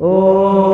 ओ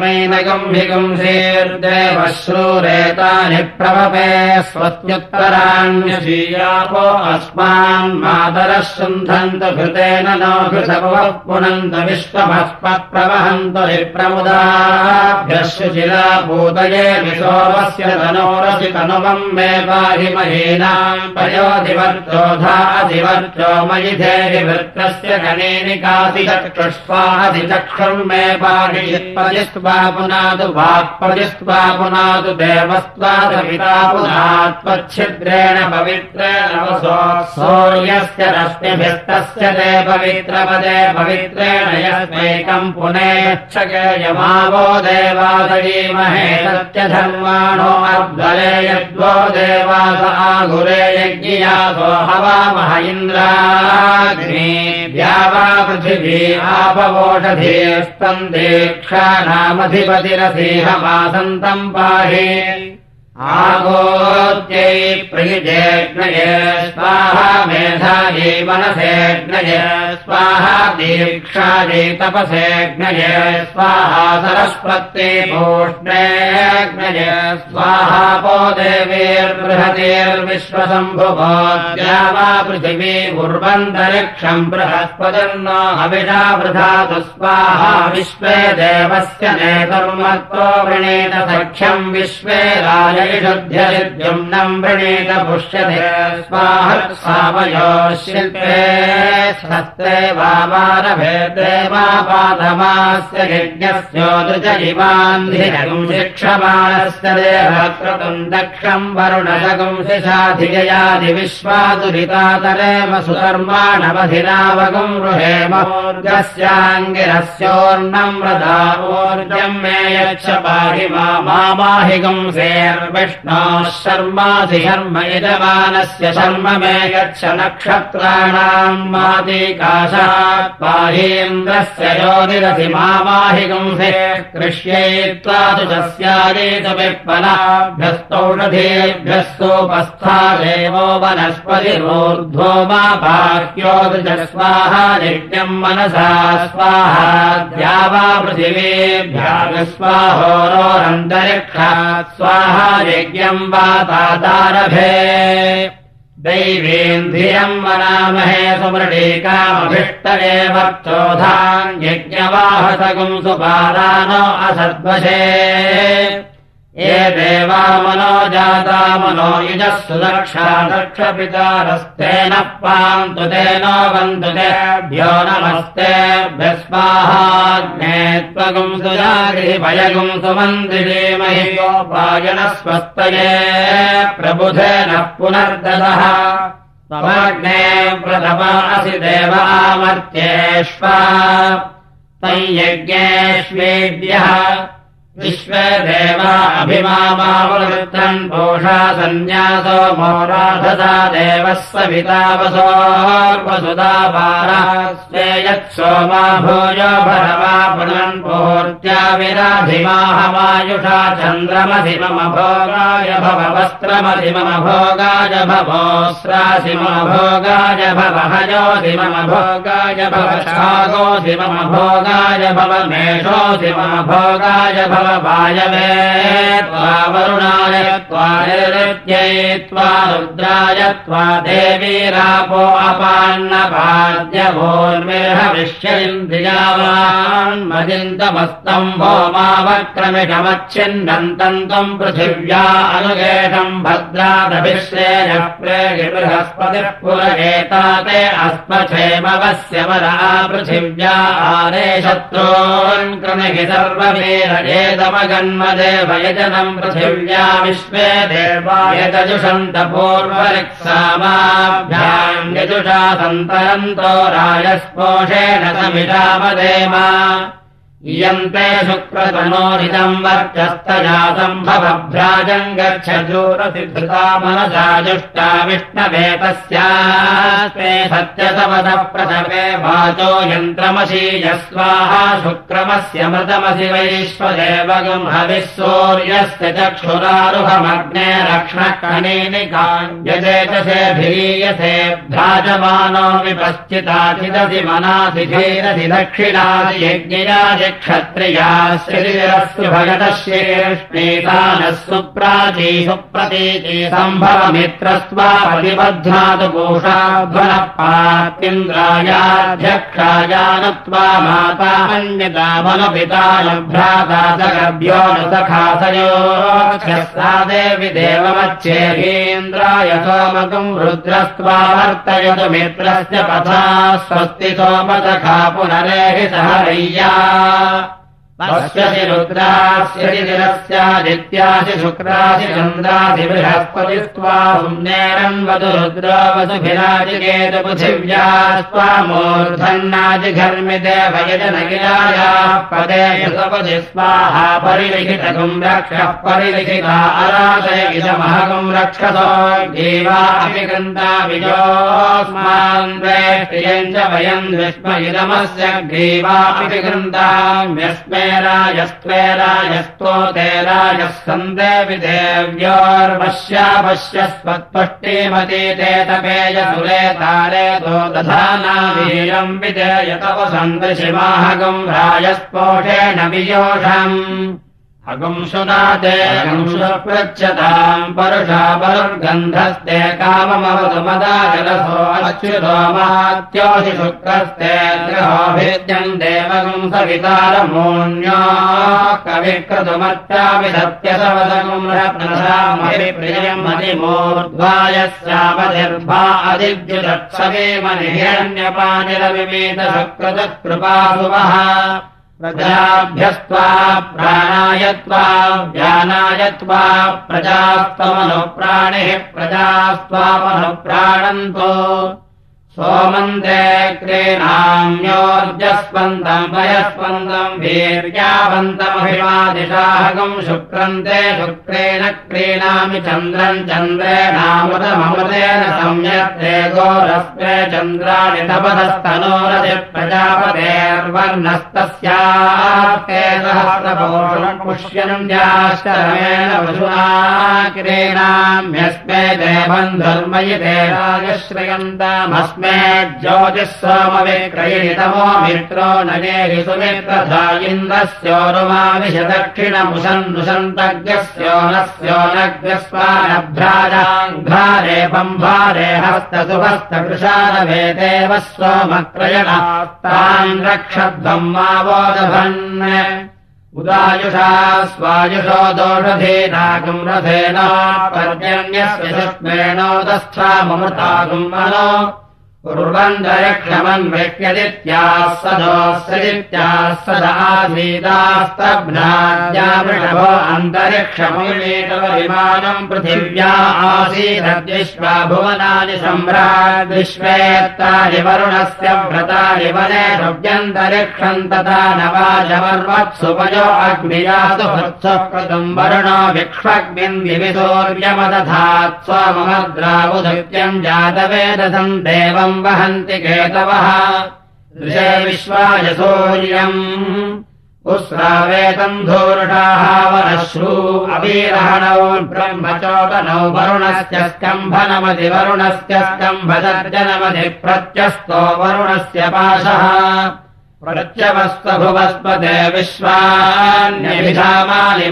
मैनगम्भिगुंसेर्देवश्रूरेतानि प्रभवे स्वत्युत्तराण्यशीयापो अस्मान् मातरः शुन्धन्तु घृतेन नो घृतभवः पुनन्त विश्वभस्पत्प्रवहन्तु विप्रमुदाभ्यशुशिला भूतये विशोभस्य तनोरसि तनुवम् मे पाहि महीनाम् पयोधिव ोधाधिवर्चो मयि धेरिवृत्तस्य गणेनिकासि चक्षुष्पाधिचक्षुर्मे पाठिपदिस्त्वा पुनातु वाक्पदिस्त्वा पुनातु देवस्त्वादपिता पुनात्वच्छिद्रेण पवित्रेण सौर्यस्य रश्मिभिस्तस्य ते पवित्रपदे पवित्रेण यस्मैकम् पुनेच्छगेयमावो देवादयीमहे सत्यधर्माणो अद्वरे यद्वो देवास आगुरे यज्ञिया हवामह इन्द्राग्नि द्यावा पृथिवी आपवोषधीस्तम् दीक्षानामधिपतिरसीहमासन्तम् पाहि आगोत्यै प्रियजेग्नय स्वाहा मेधायै मनसेग्नय स्वाहा दीक्षायै सरस्वत्यै भूष्णेग्नय स्वाहा पो देवीर्बृहतेर्विश्वशम्भुभोद्या वा पृथिवी उर्वन्तरिक्षम् बृहस्पतिर्नो हविषा वृधातु स्वाहा विश्वे देवस्य वृणीत सख्यम् विश्वे राजय ्यम् वृणीत पुष्यते स्वाहत्सावयो शिल्पे सत्रे वामारभेदे वा पादमास्य यज्ञस्योदृज इवान्धिरगुं शिक्षमाणस्य देवक्रतुम् दक्षम् वरुणजगुंसि साधिजयादिविश्वादुरितातरेम सुकर्माणवधिरावगुम् रुहेमोर्गस्याङ्गिरस्योर्णम् व्रतावोर्जम् मे यच्छ पाहि मामाहिगुंसेर्व विष्णोः शर्माधि शर्म यजमानस्य शर्म मे गच्छ नक्षत्राणाम् मादिकाशात् पाहीन्द्रस्य योनिरसि मामाहिगुंसे कृष्यैत्वा तु तस्यादेतु विप्पलाभ्यस्तौषधेभ्यः सोपस्थादेवो वनस्पतिरोर्ध्वो मा स्वाहा नित्यम् मनसा स्वाहा द्यावा पृथिवीभ्याग स्वाहोरोरन्तरिक्षात् स्वाहा यज्ञम् वा तादारभे दैवेन्धियम् वनामहे सुमृणीकामभिष्टये वर्चोधाम् यज्ञवाहसगुम् सुपादानो असद्वशे। ये देवा मनो जाता मनो युजः सुदक्षा दक्षपितारस्तेन पान्तु तेनो बन्धु तेभ्यो नमस्तेभ्यस्वाहाग्ने त्वगुम् सुजागि भयगुम् सुमन्दिरीमहि गोपायनस्वस्तये प्रबुधेन पुनर्ददः त्वमग्ने प्रथमासि देवामर्त्येष्वा तञ्यज्ञेष्वेद्यः विश्वे देवा अभिमामावृत्तम् पोषा सन्न्यासो मोराधसा देवः सवितावसोर्वसुधा पारास्ते यत् सोमा भूयो भरवा पुनन् पूर्त्या विराधिमाहमायुषा चन्द्रमधि मम भोगाय भव वस्त्रमधि मम भोगाय भवोस्रासि मम भोगाय भव हयोधि मम भोगाय भव शागोधि मम भोगाय भव मेषोधि मम भोगाय वायवे त्वा वरुणाय त्वा त्वा रुद्राय त्वा देवीरापो अपान्नपाद्यभोर्मेहविश्य इन्द्रियावान्मजिन्तमस्तम् भोमावक्रमिषमच्छिन्नन्तम् त्वम् पृथिव्या अनुगेशम् भद्रादभिश्रेयः प्रेगि बृहस्पतिः पुरगेता ते अस्मक्षेमवस्य वरा पृथिव्या आरे सर्ववीरजेतमगन्मदेव यजनम् पृथिव्या विश्वे देवायतजुषन्त पूर्वरिक्सामाभ्याम् यजुषा सन्तरन्तो राजस्पोषेण समिषामदेमा इयन्ते शुक्रतनोरिदम् वर्चस्तजातम्भवभ्राजम् गच्छूरसिद्धृता मनसा जुष्टा विष्णवे तस्यास्ते सत्यतमदः प्रथमे वाचो यन्त्रमसि यस्वाहा शुक्रमस्य मृतमसि वैश्वदेवगम् हविः सूर्यस्य चक्षुरारुहमग्ने रक्ष्णकणेनिकाञ्जजेतसेऽभिरीयसे भ्राजमानो विपश्चिताचिदसि मनासिधीरसि दक्षिणासि यज्ञयाय क्षत्रियास्य भगतः श्रेष्णेतानः सुप्राची सुप्रतीची सम्भवमित्रस्त्वा प्रतिबध्नातु कोषाध्वनः पात्यन्द्रायाध्यक्षायानत्वा माता अन्यतामनुपिता भ्राता सगभ्यो न सखासयो देवि देवमच्छेन्द्राय सोमकम् रुद्रस्त्वा वर्तयतु मित्रस्य पथा स्वस्ति सोमसखा पुनरेहि सहरय्या 감사합니다. पश्यसि रुद्रास्य दिनस्यादित्यासि शुक्रासि चन्द्रासि बृहस्पतिस्त्वा पुण्येरम् वधु रुद्रो वसुभिराजिकेतु पृथिव्या स्वा मूर्धन्नाजिघर्मिते भयजनगिरायाः पदे युगपदि स्वाहा परिलिखितकुम् रक्षः परिलिखिता अराशय इदमहकुम् रक्षसो देवा अपि गन्ता विजोऽस्मान् प्रियम् च वयम् विस्म इदमस्य ग्रीवा अपि गन्ताम्यस्मै राजस्त्वे राजस्तोते राजः सन्देवि देव्योर्वश्यापश्यस्वत्पष्टिमती ते तपेयसुरे तारे तो दधानावीरम् विधेयतव सन्दशिवाहगम् राजस्पोषेण वियोषम् अगुंशुनादे पृच्छताम् परुषा परुर्गन्धस्ते मात्योषि शुक्रस्ते ग्रहोभिद्यम् देवगुम् सवितारमोन्यो कविक्रतुमर्चापि सत्यसवदगुम् रत्नसामहिप्रियम् अधिमूर्ध्वायस्यापतिर्भा अधिद्युदत्सवे मनिहिरण्यपानिरविमेत सकृतकृपासुवः प्रजाभ्यस्त्वा प्राणायत्वा व्यानायत्वा प्रजास्तमनुप्राणिः प्रजास्त्वामनुप्राणन्तो सोमन्ते क्रीणाम्योर्जस्पन्दम् वयस्पन्दम् वीर्यावन्तमभिवादिशाहकम् शुक्रन्ते शुक्रेण क्रीणामि चन्द्रम् चन्द्रेणामृतमृतेन सम्यक्ते गोरस्मे चन्द्राणि तपदस्तनोरसि प्रजापतेर्वर्णस्तस्यास्ते सहस्रपोषम् पुष्यन्द्याश्चरमेण पशुना क्रीणाम्यस्मे देवम् धर्मयिते राजश्रयन्तामस्मे ज्योतिः सोमविक्रयितमो मित्रो नगेहि सुमित्रधा इन्द्रस्योरुमाविश दक्षिणमुषन्नुषन्तज्ञस्यो नस्यो नग्रस्वानभ्राजाङ्घ्रारे पम्भारे हस्तसुहस्तकृशालभेदेव सोमक्रयणास्तान् रक्षध्वम् मावोदभन् उदायुषा स्वायुषो दोषधेनागम् रथेन शुक्मेणोदस्थाममृतागम् मनो कुर्वन्तरिक्षमन्वेक्यदित्याः सदोऽस्यदित्याः सदासीदास्तभ्नाद्यावृषभो अन्तरिक्षमुमेकविमानम् पृथिव्या आसीदद्विश्वा भुवनानि सम्राट् विश्वेत्तानि वरुणस्य व्रतानि वने वरुणो विक्ष्वग्निम् दिविसौर्यमदधात् स्वमद्रावुधृत्यम् जातवेदसम् देवम् वहन्ति केतवः। दृशे विश्वाय सूर्यम्। उस्रावेतम् धूर्षाः वरश्रू अवीरहणौ ब्रह्मचोदनौ वरुणस्य स्तम्भनमधि वरुणस्य स्तम्भदर्जनमधि प्रत्यस्तो वरुणस्य पाशः प्रत्यवस्त्वभुवस्पदे विश्वान्यभिधामानि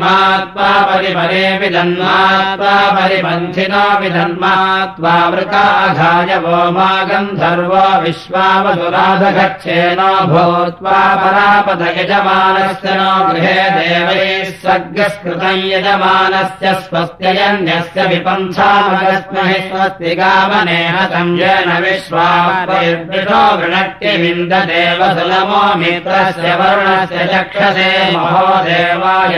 मात्वा परिपरेऽपि जन्मात्वा परिपन्थिनोऽपि जन्मात्वा वृकाघाय वो मा गन्धर्वो विश्वावसुराधगच्छेनो भूत्वा परापद यजमानस्य नो गृहे देवैः सर्गस्कृतम् यजमानस्य स्वस्त्ययन्यस्य विपन्थामगस्महि स्वस्ति गामनेह संयेन वृणट्यविन्ददेव सुलमो मित्रस्य वरुणस्य चक्षसे महो देवाय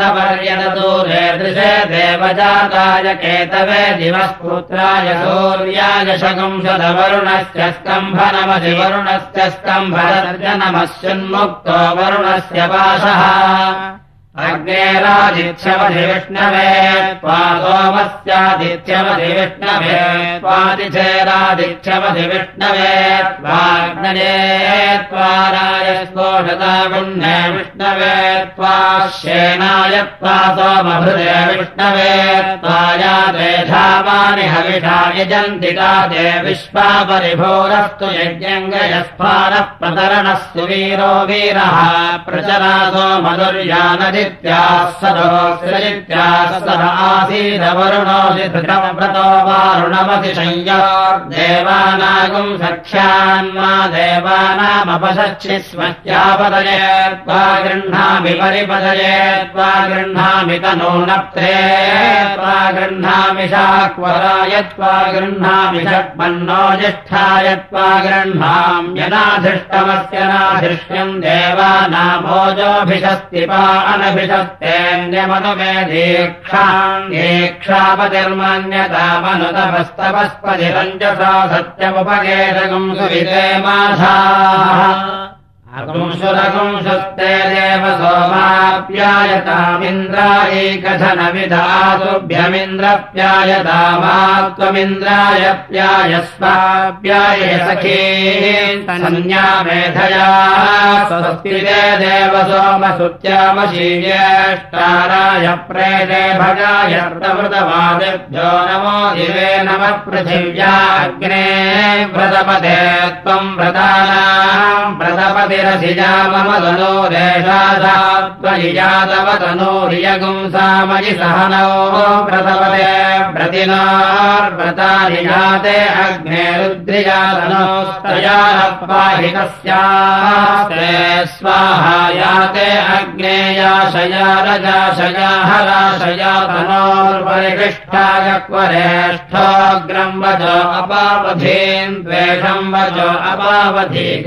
सपर्यदूरे दृशे देवजाताय केतवे दिवस्पुत्राय सूर्याय शकुंशदवरुणस्य स्तम्भनमधि वरुणस्य स्तम्भनमस्युन्मुक्तो वरुणस्य पाशः अग्नेरादित्यवधिविष्णवे त्वा सोमस्यादित्यवधिविष्णवे त्वादिचेरादित्यवधिविष्णवे त्वाग्नये त्वाराय स्फोषता पुण्ये विष्णवे त्वा शेनाय त्वा सोमभृदे विष्णवे त्वाया देधामानि हविषा यजन्तिता दे विश्वा परिभोरस्तु यज्ञङ्गयस्फारः प्रतरणस्तु वीरो वीरः प्रचरा सोमधुर्यानदि आसीदवरुणोऽधितव्रतो वारुणमति संयो देवानागुम् सख्यान्मा देवानामपशक्षि स्मत्यापदये त्वा गृह्णामि परिपदये त्वा गृह्णामि तनूनप्त्रे त्वा गृह्णामि शाक्वराय त्वा गृह्णामि षट्मन्नो ज्येष्ठाय त्वा गृह्णाम्यनाधिष्टमस्य नाधिष्यम् देवानामोजोऽभिषस्तिपा अनभि न्यमनुमे दीक्षाङ्गेक्षापतिर्मन्यतामनुतपस्तपस्पतिरञ्जसा सत्यमुपगेशगुम् सुविते माधाः पुंसुरपुंसुस्ते देव सोमाप्यायतामिन्द्रायैकथनविधातुभ्यमिन्द्रप्यायता त्वमिन्द्राय प्यायस्वाप्याय सखी सन्या मेधया स्वस्तिरे देव सोमसुत्यामशीज्येष्टाराय प्रेते भगाय प्रमृतवादिभ्यो नमो दिवे नमः पृथिव्याग्ने व्रतपदे त्वम् व्रतानाम् व्रतपति सहनो व्रतपदे व्रतिनार्व्रतानि जाते अग्ने रुद्रियातनोस्तया पाहि तस्यास्ते स्वाहा याते अग्नेयाशया रजाशया हराशया तनोर्परिकृष्टायक्वरेष्ठोऽग्रम् वज अपावधीन् द्वेषम् वज अपावधीक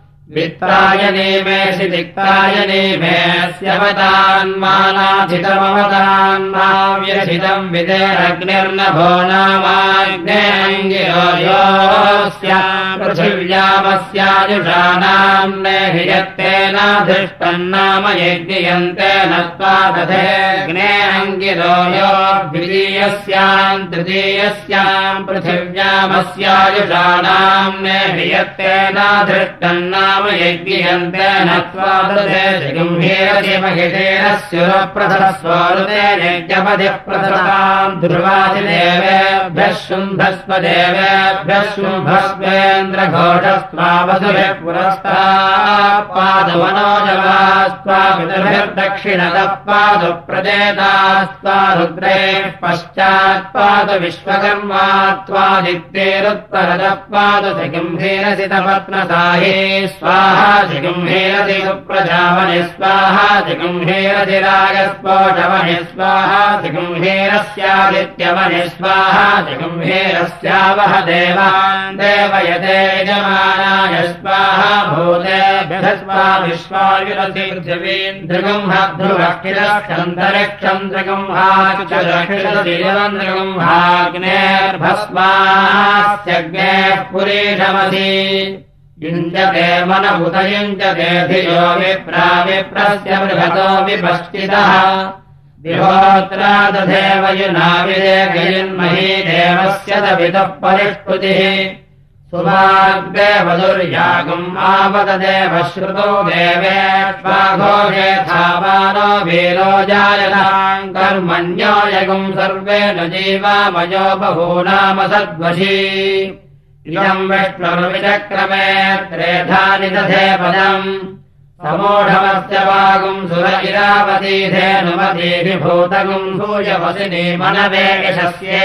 स्वाहा वित्ताय नेमेऽसि दिक्ताय नेमेऽस्यवतान्मानाधितमवतान्मा व्यसितम् विदेरग्निर्नभो नामाग्नेऽङ्गिरोयोऽस्य पृथिव्यामस्यायुषानाम् नेहि यत्तेनाधिष्टम् नाम यज्ञयन्तेन त्वा दधेऽग्ने अङ्गिरोयो द्वितीयस्याम् तृतीयस्याम् पृथिव्यामस्यायुषाणाम् यत्तेनाधिष्टम् नाम यज्ञयन्तेन त्वा दधेशिगम्भीरशिमहितेन स्युरप्रथस्वरुते यज्ञपदिः प्रथताम् ध्रुवादिदेवेभ्यः शुम्भस्व देवेभ्यः शुम्भस्वेन्द्रघोषस्त्वावसुभिः पुरस्तापादमनोजवास्त्वा पितृभिर्दक्षिणतः पादुप्रदेतास्त्वा रुद्रेः पश्चात्पादु विश्वकर्मा त्वादित्यैरुत्तरतः पादुसिगम्भीरसि तपत्नसाहे स्वाहा सुप्रजावनि स्वाहा रागस्फोटवनि स्वाहा जिगुम्भीरस्यादित्यवनि स्वाहा जिगुम्भीरस्यावह देवान् देवयते यजमानाय स्वाहा विश्वायुरसि पृथिवीम् दृगुम्हध्रुवक्षिरक्षन्तरिक्षम् दृगुम्हाक्षदृक्षदृगुम्हाग्नेर्भस्मास्यग्नेः पुरीषमसि युञ्जते मनमुत युञ्जते धियो विप्राविप्रस्य बृहतो विपश्चितः विहोत्रा दधेव युनाविदेकयन्मही देवस्य दवितः परिष्कृतिः सुभाग्देवदुर्यागम् आवददेव श्रुतो देवेष्वाघोषेथावानो वीरो जायताम् कर्मण्यो यगुम् सर्वेण जीवामयो बहूनाम सद्वशी इदम् विष्णुर्विचक्रमे त्रेधानि दधे पदम् समूढमस्य वागुम् सुर इरावतीधेनुमतीभिभूतगुम् भूयवसिनी मनवे यशस्ये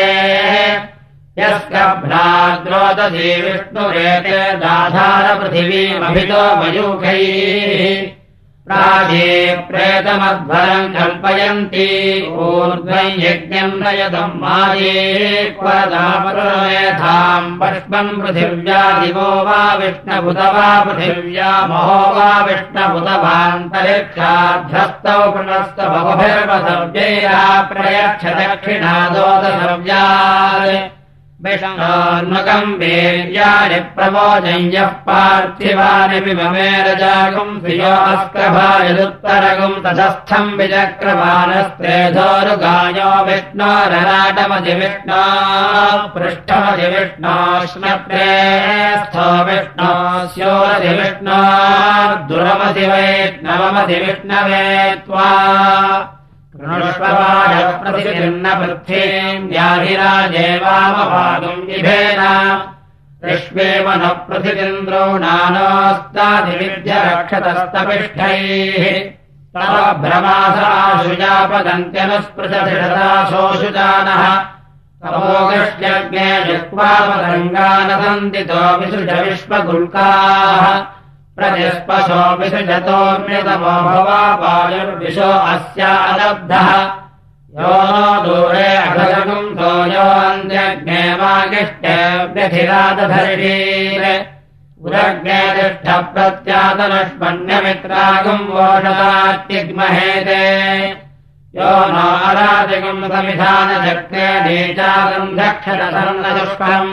यस्कभ्राद्रोदधी विष्णुरेते दाधारपृथिवीमभितो मयूखैः प्राजे प्रेतमध्वरम् कल्पयन्ति। ऊर्ध्वम् यज्ञम् नयतम् माये क्वदापरमेधाम् पुष्पम् पृथिव्या दिवो वा विष्णभुत वा पृथिव्या महो वा विष्णभुतवान्तरिक्षाभ्यस्तौ पुनस्तभवभिर्वसव्यैरा प्रयच्छ दक्षिणादोदसव्या विष्णोन्मुखम् वीर्याणि प्रमोजयः पार्थिवानिपि ममेरजागुम् धियो अस्क्रभायदुत्तरगुम् ततस्थम् विचक्रमाणस्त्रेधोरुगायो विष्णोरराटमधि विष्णो पृष्ठमधि विष्णोष्णप्रे स्थो विष्णो स्योरधि विष्णो दुरमधि वैष्णवमधि विष्णवे त्वा ृथिर्न पृथ्वीम् व्याधिराजेवामभागम् विभेन ऋष्वेव न पृथिविन्द्रो नानोस्ताधिविद्य रक्षतस्तपिष्ठैः तव भ्रमासाशुजापदन्त्यनुस्पृशतिशतासोऽशुजानः तवोगश्यज्ञे जिह्वापदङ्गानसन्दितो विसृज विश्वगुल्काः प्रतिस्पशोऽपिसृजतोऽन्यतमो भवापायुर्विशो अस्यालब्धः यो नो दूरे वागिष्टेऽभ्यधिरादधर्षीर उदग्ने तिष्ठ प्रत्यातनष्मन्यमित्रागम् वोषदात्यग्महेते यो नाराजगम् समिधानचक्रे नीचागम् दक्षतसर्णदुष्पम्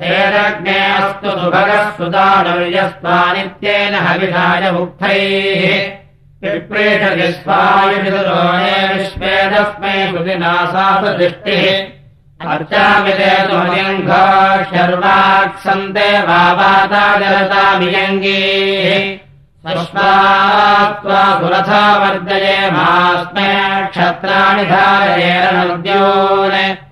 हेरग्ने अस्तु सुभगः सुदानुर्यस्मानित्येन हविषाय मुक्तैः पिप्रेषगिस्वायुषुरोणे विश्वेदस्मै सुदिनासासदृष्टिः। अर्चामि ते तुमलिङ्घो शर्वाक्सन्ते वावाताजलतामियङ्गीः सस्मात्वा सुरथा वर्जये मास्मे क्षत्राणि धारयेरनुद्योन्। इहत्वा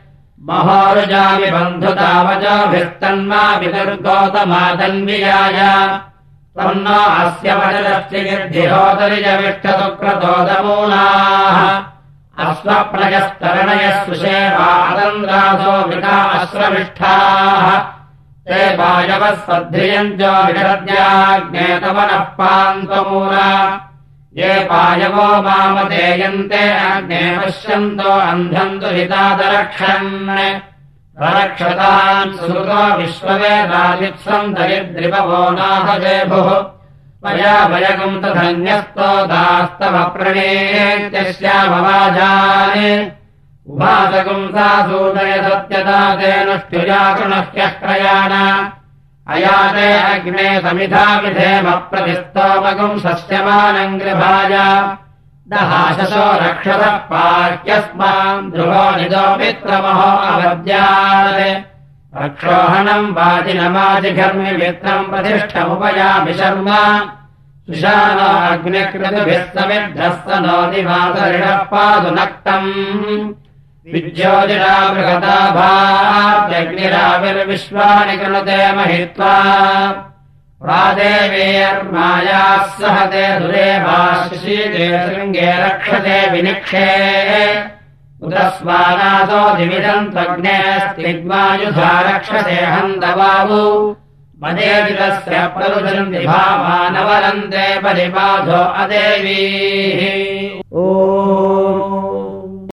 महोरुजामि बन्धुतावजोभिस्तन्मा विदुर्गोतमादन्वियाय त्वन्नो अस्य वचनस्य गिर्धिहोदरिजविष्टसुक्रतोदमूलाः अस्वप्रजस्तरणयः सुषेवादन्द्रासो वृता अश्रविष्ठाः ते वायवः सद्धियञ्जो विषद्याज्ञेतवनः पान्तमूला ये पायवो मामदेयन्ते अग्ने पश्यन्तो अन्धन्तु हितादरक्षन्। रक्षतान् सुतो विश्ववेदादित्सम् दरिद्रिपवो नाहजेभुः मया भयगम् तथन्यस्तो दास्तवप्रणेत्यस्यामवाजान् उभासकम् सा सूदय सत्यता तेनुष्ठुजाकृणह्यक्रयाण अयाते अग्ने समिधा विधेमप्रतिस्तोमगुम् सस्यमानम् गृभाय। दहाशसो रक्षतः पाह्यस्मान् ध्रुवो निजो मित्रमहो अवद्यात् रक्षोहणम् अग्निकृतभिः समिद्धः स नोदिमातरिणः पादुनक्तम् विज्योतिरा बृहता भाग्निराविर्विश्वानि कृणुते महित्वा प्रादेवीयर्मायाः सहते दुरेवाशिषीते शृङ्गे रक्षते विनिक्षे। उदस्मानासो दिविदन्तग्नेऽस्तिग्मायुधा रक्षसे हन्तबाहु मदेजितस्य प्ररुदन्ति भावानवरन्ते परिबाधो अदेवीः। ओ